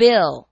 bill.